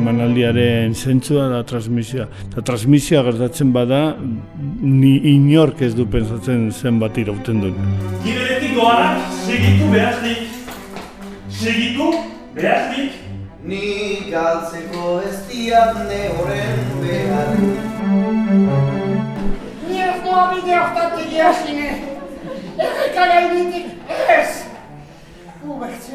emanaldiaren zentzua da transmisioa. Eta transmisioa gertatzen bada, ni inork ez du pensatzen zen bat irauten duen. Giberetik doanak, segitu behaznik. Segitu behaznik. Ni galtzeko ez diat ne horren behar. Ni ez doa bide hortatik jasine. Errekara initik ez. kuuekse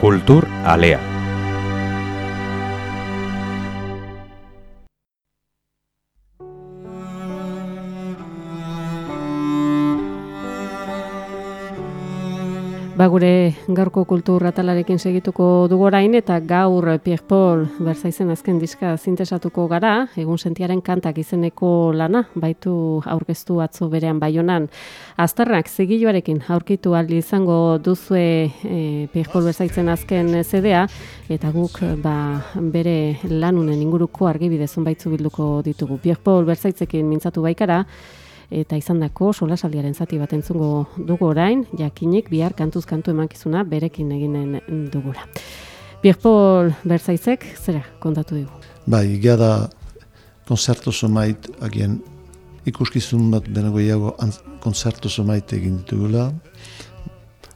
Kultur Alea. Ba gure gaurko kultur atalarekin segituko dugu orain eta gaur Pierre Paul Berzaizen azken diska zintesatuko gara, egun sentiaren kantak izeneko lana, baitu aurkeztu atzo berean baionan. Azterrak zigiloarekin aurkitu aldi izango duzue e, Pierre Paul Berzaizen azken zedea, eta guk ba, bere lanunen inguruko argibide zonbaitzu bilduko ditugu. Pierre Paul Berzaitzekin mintzatu baikara, eta izandako solasaldiaren zati bat entzungo dugu orain, jakinik bihar kantuz kantu emankizuna berekin eginen dugula. Pierpol Berzaizek, zera, kontatu dugu? Bai, gara da konzertu zomait, agien ikuskizun bat benago iago konzertu zomait egin ditugula.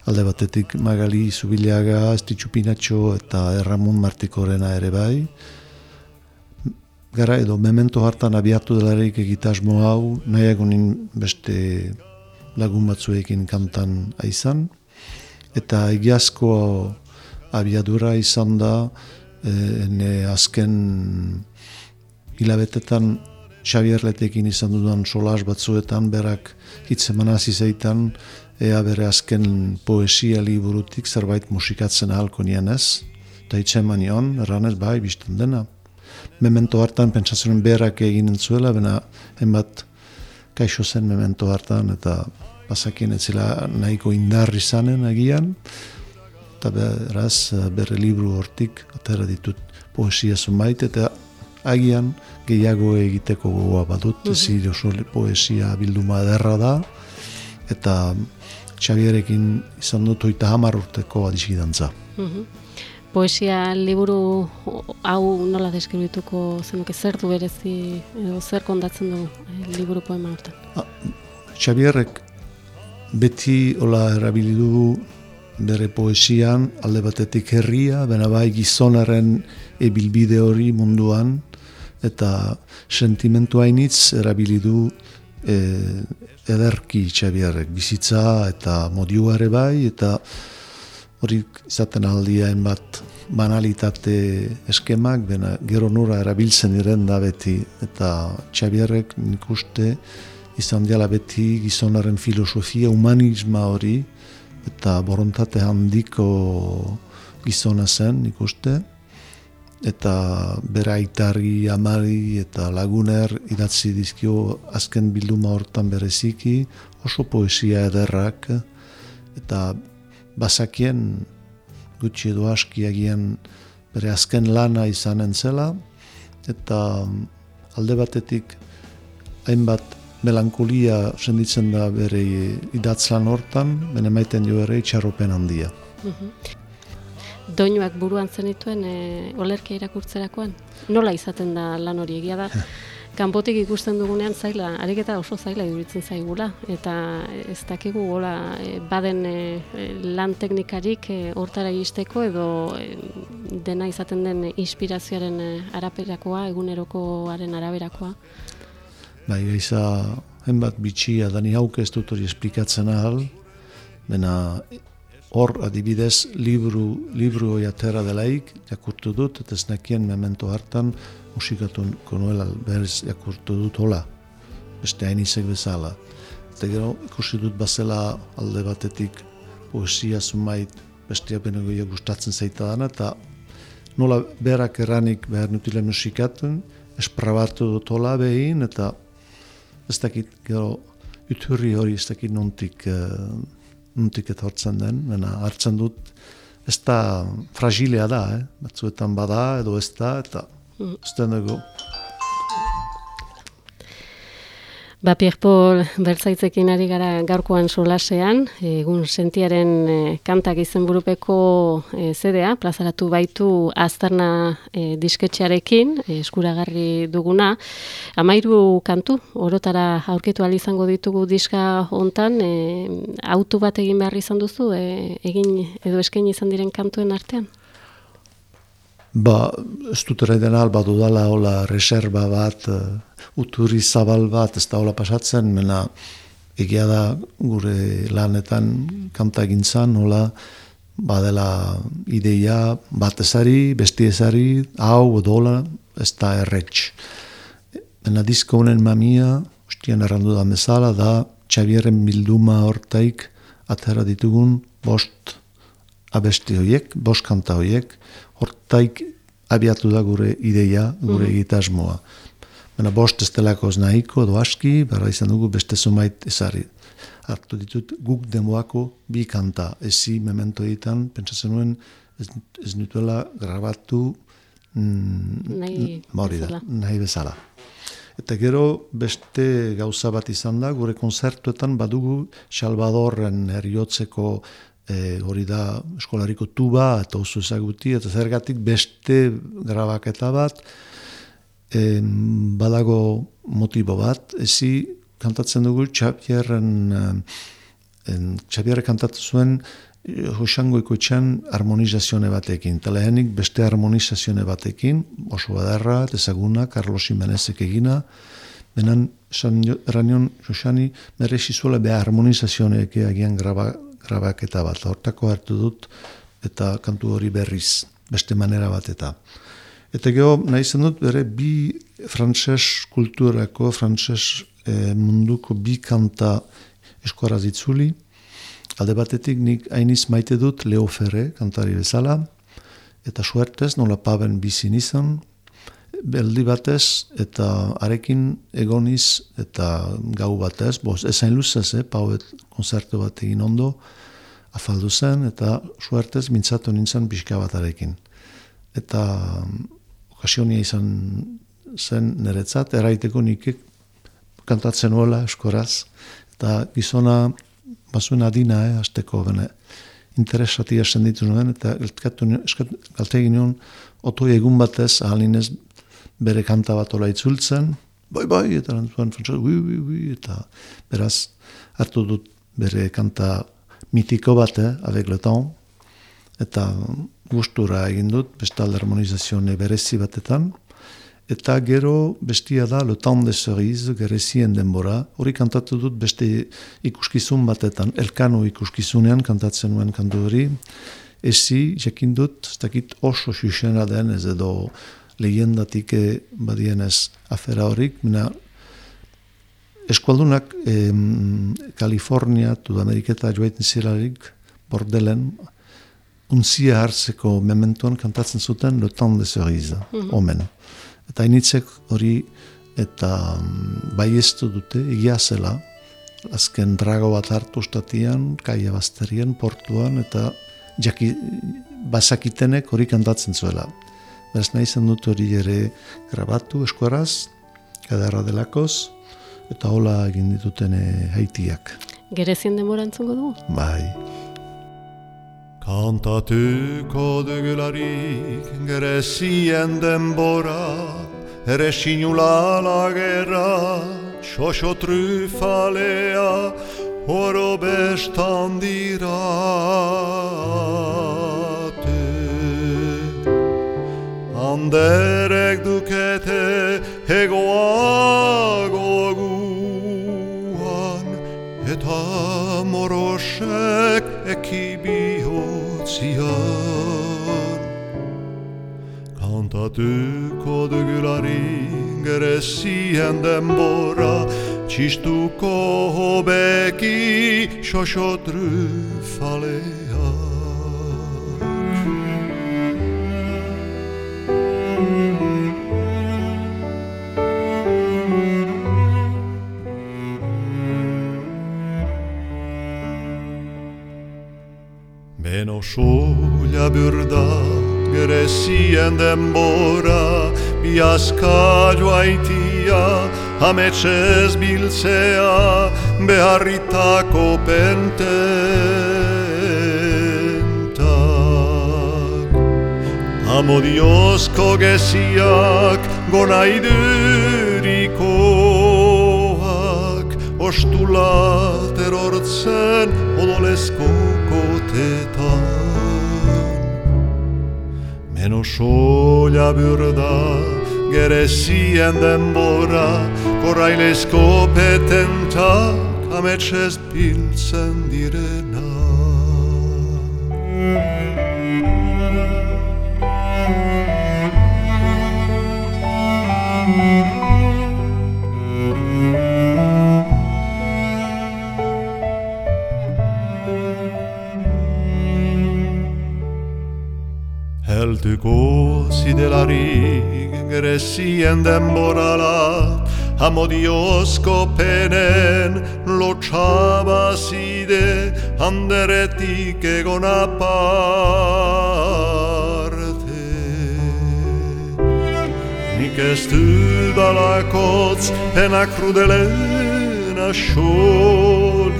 Alde batetik Magali Zubilaga, Estitxu Pinatxo eta Erramun Martikorena ere bai gara edo memento hartan abiatu delarik egitasmo hau nahiago beste lagun batzuekin kantan aizan eta egiazko abiadura izan da e, ene azken hilabetetan Xabierletekin izan dudan solas batzuetan berak hitzeman hasi zeitan ea bere azken poesia liburutik zerbait musikatzen ahalko nian ez. Eta hitzeman nion, erranez bai, bizten dena memento hartan pentsatzen berak egin entzuela, bena enbat kaixo zen memento hartan, eta pasakien etzela nahiko indarri izanen agian, eta beraz bere libru hortik, atera ditut poesia zumait, eta agian gehiago egiteko gogoa badut, mm -hmm. poesia bilduma derra da, eta Xabierekin izan dut oita hamar urteko adizkidantza. Mm poesia liburu hau nola deskribituko zenuke zer du berezi edo zer kondatzen du eh, liburu poema hortan? Ah, Xabierrek beti hola erabili du bere poesian alde batetik herria, bena bai gizonaren ebilbide hori munduan eta sentimentu hainitz erabili du e, ederki Xabierrek bizitza eta modiuare bai eta hori izaten aldiaen bat banalitate eskemak, bena gero nura erabiltzen diren da beti, eta Txabierrek nik uste izan diala beti gizonaren filosofia, humanisma hori, eta borontate handiko gizona zen nik uste, eta bera aitarri, amari eta laguner idatzi dizkio azken bilduma hortan bereziki, oso poesia ederrak, eta bazakien gutxi edo aski egien bere azken lana izanen zela eta alde batetik hainbat melankolia senditzen da bere idatzlan hortan, bene maiten jo ere itxarropen handia. Mhm. Doinuak buruan zenituen e, olerkia irakurtzerakoan? Nola izaten da lan hori egia da? kanpotik ikusten dugunean zaila, ariketa oso zaila iduritzen zaigula, eta ez dakigu gola e, baden e, e, lan teknikarik hortara iristeko edo dena izaten den inspirazioaren araperakoa, egunerokoaren araberakoa. Bai, gaiza, henbat bitxia, dani hauke ez dut hori esplikatzen ahal, dena hor adibidez libru hori atera delaik, jakurtu dut, eta ez nekien memento hartan, musikatu konuela berriz jakurtu dut hola, beste hain izek bezala. Eta gero ikusi dut bazela alde batetik poesia zumait bestia benego gustatzen zaita dana, eta nola berak erranik behar nutile musikatun, esprabatu dut hola behin, eta ez dakit gero uturri hori ez dakit nontik, uh, nontik etortzen den, mena hartzen dut ez da fragilea da, eh? batzuetan bada edo ez da, eta dugu. Ba, Pierpol, bertzaitzekin ari gara gaurkoan solasean, egun sentiaren e, kantak izenburupeko e, zedea, plazaratu baitu aztarna e, disketxearekin, e, eskuragarri duguna. Amairu kantu, orotara aurkitu izango ditugu diska hontan, e, autu bat egin behar izan duzu, e, egin edo eskain izan diren kantuen artean? Ba, ez dut eraiden alba dudala, hola, reserva bat, uturi zabal bat, ez da hola pasatzen, mena egia da gure lanetan kanta egin zan, hola, badela ideia bat ezari, besti ezari, hau edo hola, ez da erretx. Mena disko honen mamia, ustian errandu da bezala, da Xavieren bilduma hortaik atera ditugun bost abesti horiek, bost kanta horiek, hortaik abiatu da gure ideia, gure mm. egitasmoa. Baina bost ez delako nahiko edo aski, berra izan dugu beste zumait ezari. Artu ditut guk demoako bi kanta. Ezi memento egiten, pentsatzen nuen ez, ez nutuela grabatu mm, nahi, bezala. nahi bezala. Eta gero beste gauza bat izan da, gure konzertuetan badugu Salvadorren heriotzeko e, hori da eskolariko tuba eta oso ezaguti, eta zergatik beste grabaketa bat, e, badago motibo bat, ezi kantatzen dugu Xabierren, Xabierre kantatu zuen Josangoiko etxan harmonizazione batekin, eta lehenik beste harmonizazione batekin, oso badarra, ezaguna, Carlos Jimenezek egina, benen, esan eranion, Josani, merezi zuela beha harmonizazioneek egian graba, grabaketa bat, hortako hartu dut, eta kantu hori berriz, beste manera bat eta. Eta geho, nahi zen dut, bere bi frantses kulturako, frantses e, munduko bi kanta eskoara zitzuli. Alde batetik nik hainiz maite dut Leo Ferre, kantari bezala, eta suertez, nola paben bizin izan, beldi batez, eta arekin egoniz, eta gau batez, boz, ezain luzez, eh, pauet konzertu bat egin ondo, afaldu zen, eta suertez, mintzatu nintzen pixka bat arekin. Eta okasionia izan zen niretzat, eraiteko nik kantatzen nuela eskoraz, eta gizona bazuen adina, eh, azteko bene, interesati hasten ditu nuen, eta galte egin nuen, oto egun batez, ahalinez bere kanta bat ola itzultzen, bai, bai, eta lantzuen, ui, ui, ui, eta beraz, hartu dut bere kanta mitiko bat, eh, avec le temps, eta gustura egin dut, bestalde harmonizazioa berezi batetan, eta gero bestia da Le Temps de Cerise, gerezien denbora, hori kantatu dut beste ikuskizun batetan, elkano ikuskizunean kantatzen nuen kantu hori, ezi, jakin dut, ez dakit oso xuxena den, ez edo lehendatik badien ez afera horik, mina eskualdunak em, Kalifornia, Tudameriketa joaiten zirarik, bordelen, unzia hartzeko mementuan kantatzen zuten Le Temps de Cerise, mm omen. Eta initzek hori eta mm, bai dute, egia zela, azken drago bat hartu ustatian, kaia bazterien, portuan, eta jaki, bazakitenek hori kantatzen zuela. Beraz nahi zen dut hori ere grabatu eskuaraz, kadarra delakoz, eta hola egin dituten haitiak. Gerezien demorantzuko dugu? Bai. Kantatuko dugularik gerezien denbora Ere sinula lagera, xoxo trufalea Oro bestan dirate derek dukete hegoagoguan eta morosek ekibiotzian. Kantatuko dugularik gerezien denbora, txistuko hobeki sosotrufalea. Falea Beno soia burda Gerezien denbora Biazka joaitia Ametxez biltzea Beharritako pententak Amodiozko geziak Gonaidurikoak Ostula terortzen Odolezko kotetan Meno soia burda Gerezien denbora Korrailezko petentak Ametxez biltzen direna Helduko zidelarik Gerezien denborala Amodiozko penen lotxaba zide Handeretik egon aparte. Nik ez dudalakotz pena krudelen asolik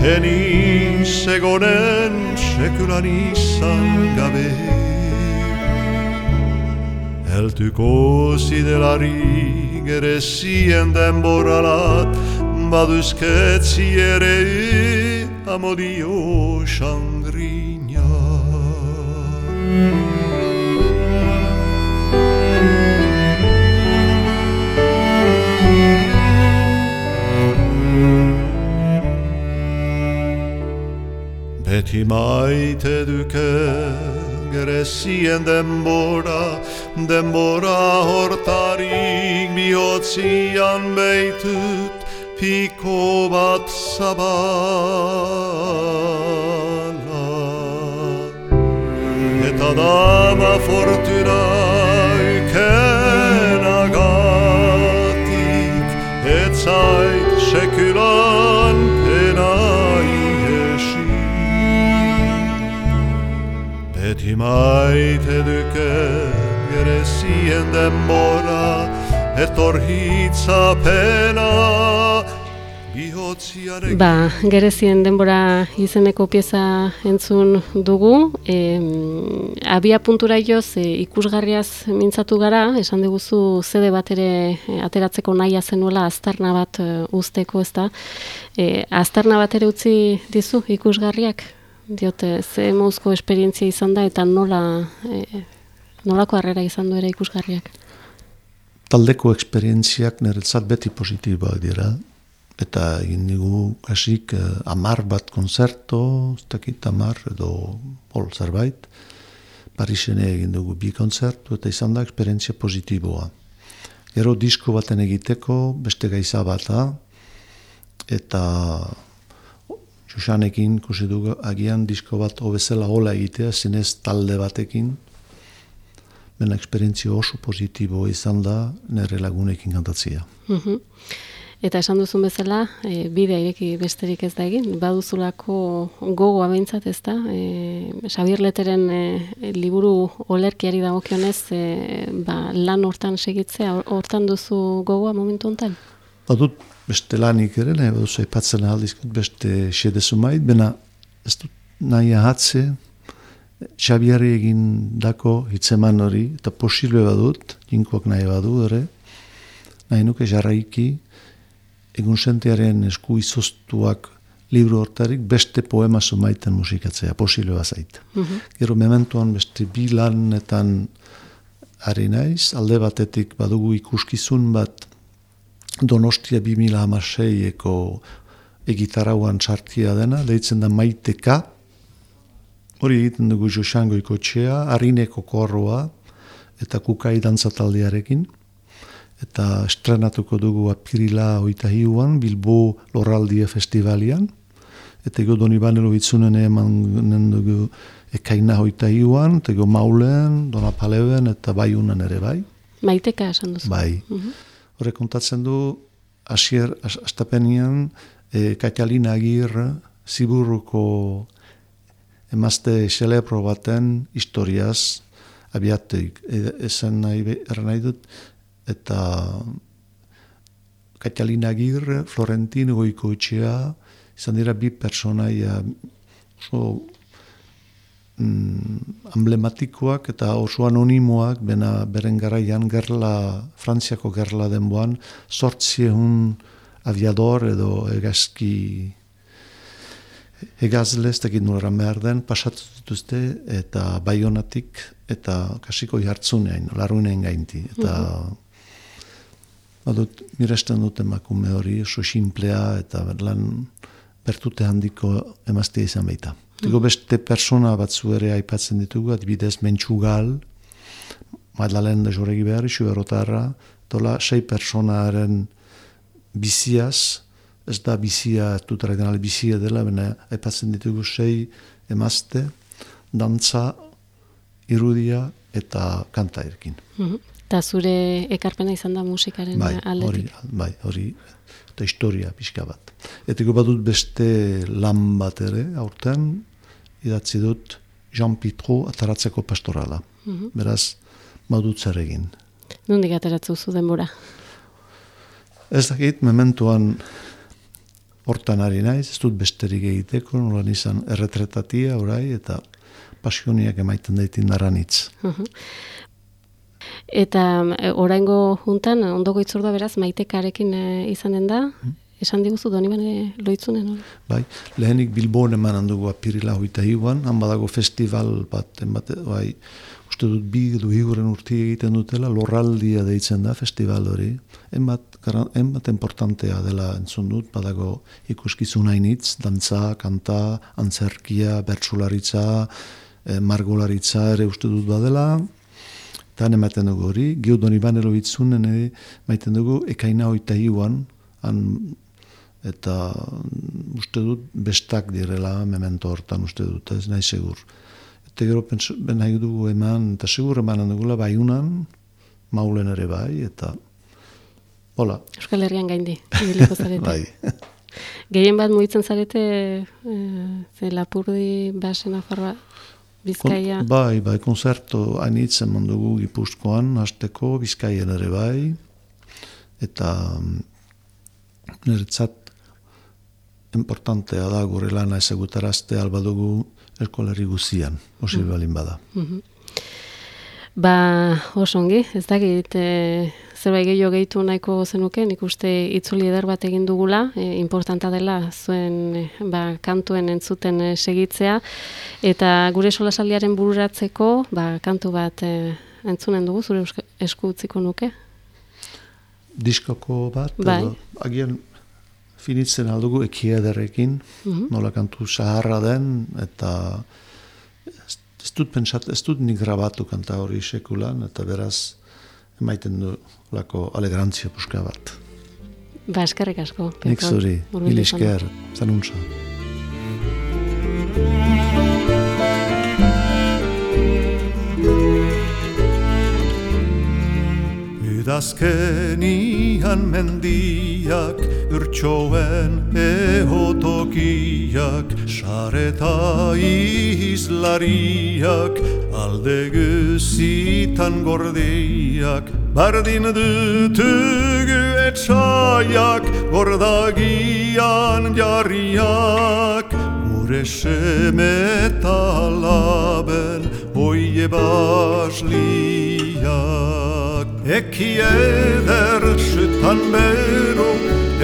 Eniz egonen sekulan izan gabe Heltuko zidelari gerezien denboralat Baduzketzi ere amodio xandrina Beti maite duke gerezien denbora Denbora hortarik bihotzian beitut Piko bat zabala. Eta dama fortuna ukenagatik Et zait sekulan pena ihesi Beti maite duke gerezien denbora Etor hitza pena bihotziarekin Ba, gerezien denbora izeneko pieza entzun dugu. E, abia puntura joz, e, ikusgarriaz mintzatu gara, esan diguzu zede bat ere e, ateratzeko nahia zenuela aztarna bat e, uzteko ez da. E, aztarna bat ere utzi dizu ikusgarriak? Diote, ze mouzko esperientzia izan da eta nola, e, nolako harrera izan du ere ikusgarriak? Taldeko esperientziak niretzat beti positiboak dira, eta egin digu hasik eh, amar bat konzerto, ez dakit amar edo hol zerbait, Parisen egin dugu bi konzertu eta izan da esperientzia positiboa. Gero disko baten egiteko beste gaiza bata eta Josanekin kusi dugu agian disko bat hobezela hola egitea, zinez talde batekin, Bena esperientzia oso positibo izan da nire lagunekin kantatzia. Mhm. Eta esan duzun bezala, e, bidea ireki besterik ez da egin, baduzulako gogoa behintzat ez da, e, Xabier Leteren e, liburu olerkiari dagokionez e, ba, lan hortan segitzea, hortan duzu gogoa momentu honetan? Badut beste lanik ere, nahi baduz aipatzen aldizkut beste xedezu mait, bena ez dut nahi ahatze, Xabiari egin dako hitzeman hori, eta posible badut, jinkoak nahi badu ere, nahi nuke jarraiki, egun sentearen esku izoztuak libro hortarik beste poema sumaiten musikatzea, posible bazait. Mhm. Gero mementuan beste bilanetan ari naiz, alde batetik badugu ikuskizun bat Donostia 2006eko egitarauan txartia dena, deitzen da maiteka, hori egiten dugu Josango ikotxea, harineko korroa eta kukai dantzataldearekin, eta estrenatuko dugu apirila hoita hiuan, Bilbo Lorraldie Festivalian, eta ego doni banelo bitzunen eman dugu ekaina hoita hiuan, eta ego maulen, donapaleben, eta baiunan ere bai. Maiteka esan duzu. Bai. Horre kontatzen du, asier, as- astapenian, e, Katalina Agir, Ziburruko emazte celebro baten historiaz abiatuik e, esan nahi, nahi dut eta Katalina Agirre, Florentin Goikoetxea, izan dira bi personaia oso mm, emblematikoak eta oso anonimoak, bena beren garaian gerla, Frantziako gerla denboan, sortzieun aviador edo egazki egazle, ez dakit nola behar pasatu dituzte eta baionatik eta kasiko jartzunean, larunean gainti. Eta badut, miresten dut emakume hori, oso simplea eta lan bertute handiko emaztea izan baita. Tiko beste persona batzu ere aipatzen ditugu, adibidez mentxugal, Madalen de Joregi behar, isu erotarra, tola sei personaren biziaz, ez da bizia, ez dut tradizional bizia dela, baina aipatzen ditugu sei emazte, dantza, irudia eta kanta erkin. Mhm. Eta zure ekarpena izan da musikaren Bai, hori, aldetik. bai, hori, eta historia pixka bat. Etiko badut beste lan bat ere, aurten, idatzi dut Jean Pitro ataratzeko pastorala. Mhm. Beraz, badut zer egin. Nondik ateratzu zu denbora? Ez dakit, mementuan hortan ari naiz, ez dut besterik egiteko, nola izan erretretatia orai, eta pasioniak emaiten daitin daranitz. Eta e, oraingo juntan, ondoko itzordua beraz, maitekarekin e, izanen da, esan diguzu doni bane loitzunen, hori? Bai, lehenik Bilbon eman handugu apirila hoita hiuan, han badago festival bat, enbate, bai, uste dut bi edo higuren urti egiten dutela, lorraldia deitzen da festival hori. Enbat, enbat importantea dela entzun dut, badago ikuskizun hainitz, dantza, kanta, antzerkia, bertsularitza, eh, margolaritza ere uste dut badela, eta ematen dugu hori, geodon ibanero itzunen ere, maiten dugu, ekaina hoita hiuan, han eta mm, uste dut bestak direla memento hortan uste dut, ez nahi segur. Eta gero nahi dugu eman, eta segur emanen dugula baiunan, maulen ere bai, eta hola, Euskal Herrian gaindi, ibiliko zarete. bai. Gehien bat mugitzen zarete, e, ze Lapurdi, Basen, Afarroa, Bizkaia. Kon- bai, bai, konzerto hainitz eman dugu Gipuzkoan, hasteko Bizkaian ere bai, eta mm, niretzat importantea da gure lana ezagutarazte alba dugu eskolari guzian, posible balin bada. Ba, oso ongi, ez dakit, e, zerbait gehiago gehitu nahiko zenuke, nik uste itzuli eder bat egin dugula, e, importanta dela zuen e, ba, kantuen entzuten e, segitzea, eta gure solasaldiaren bururatzeko, ba, kantu bat e, entzunen dugu, zure esku utziko nuke. Diskoko bat, Bai. edo, agian finitzen aldugu ekiederrekin, nola kantu saharra den, eta ez dut pentsat, ez dut nik grabatu kanta hori sekulan, eta beraz, emaiten du lako alegrantzia puska bat. Ba, eskerrik asko. Nik zuri, mil esker, zanuntza. Udazkenian mendiak, urtsoen ehotokiak, sareta izlariak, alde guzitan gordiak, bardin dutugu etxaiak, gordagian jarriak, gure semetalaben, oie basliak. Eki eder sütan bero,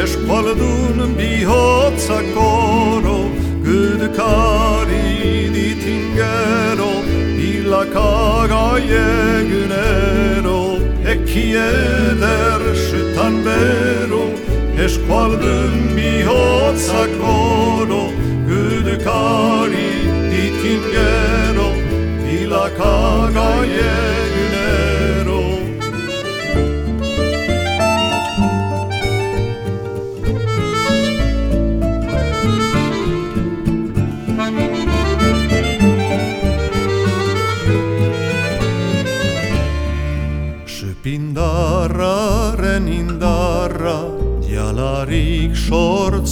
eskualdun bihotzak oro, gudkari ditingero, bilakaga egunero. Eki eder sütan bero, eskualdun bihotzak oro, gudkari ditingero, bilakaga egunero.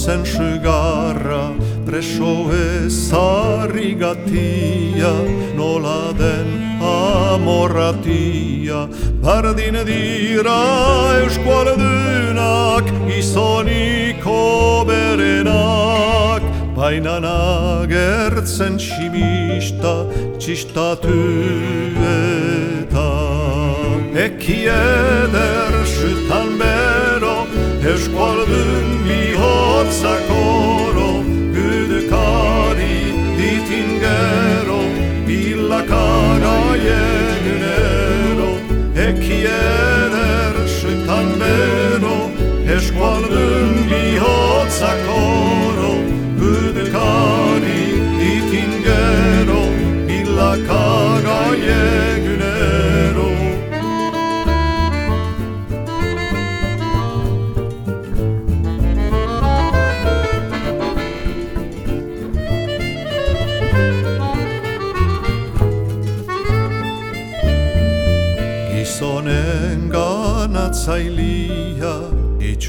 Sortzen sugarra, preso ezarri iratia nola den amorratia Bardin dira euskualdunak izoniko berenak Baina nagertzen tximista txistatu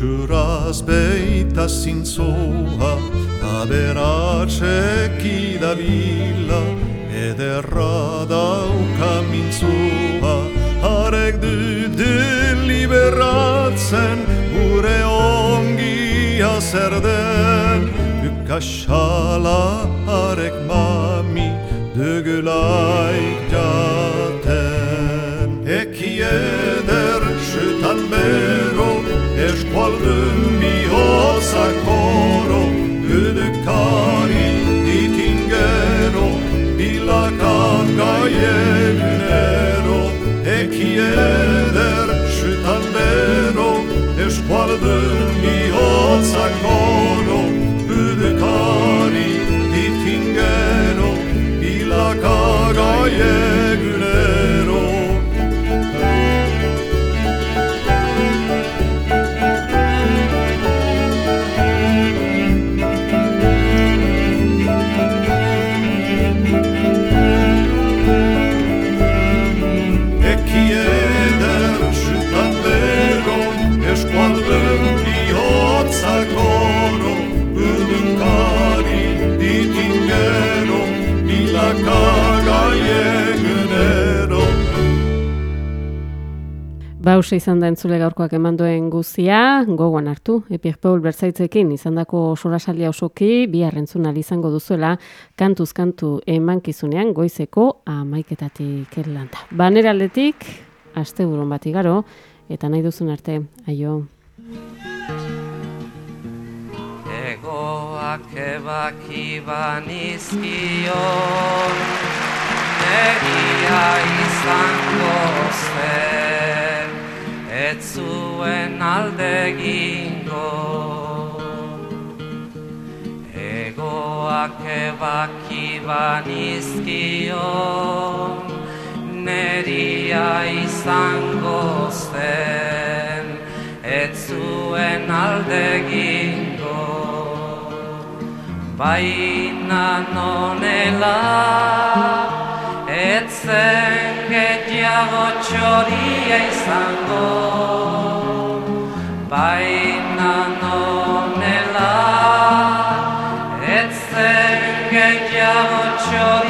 Itxuraz beita zintzoa Aberatseki dabila Ederra dauka mintzua Harek dute liberatzen Gure ongia zer den. Ukasala harek mami Dögülaik jaten Gott sagt, Bause izan da entzule gaurkoak eman duen guzia, gogoan hartu, Epiek Paul bertzaitzekin izandako solasaldia osoki, bihar entzun ahal izango duzuela, kantuz kantu emankizunean goizeko amaiketatik erlanda. Banera aldetik, aste buron bat igaro, eta nahi duzun arte, aio. Egoak ebaki banizkion Negia izango zen Ez zuen alde gingo Egoak ebaki banizkion Neria izango zen Ez zuen alde gingo Baina nonela Etzen gehiago txoria izango Baina nonela Etzen gehiago txoria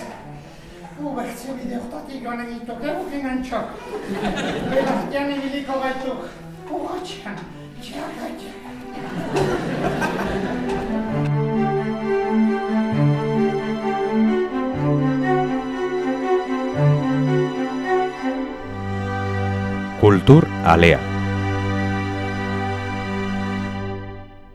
Ubertze bide hortatik joan egituk, egukin antxok. Belartian ibiliko gaituk. Urratxean, txaka txaka. Kultur Alea.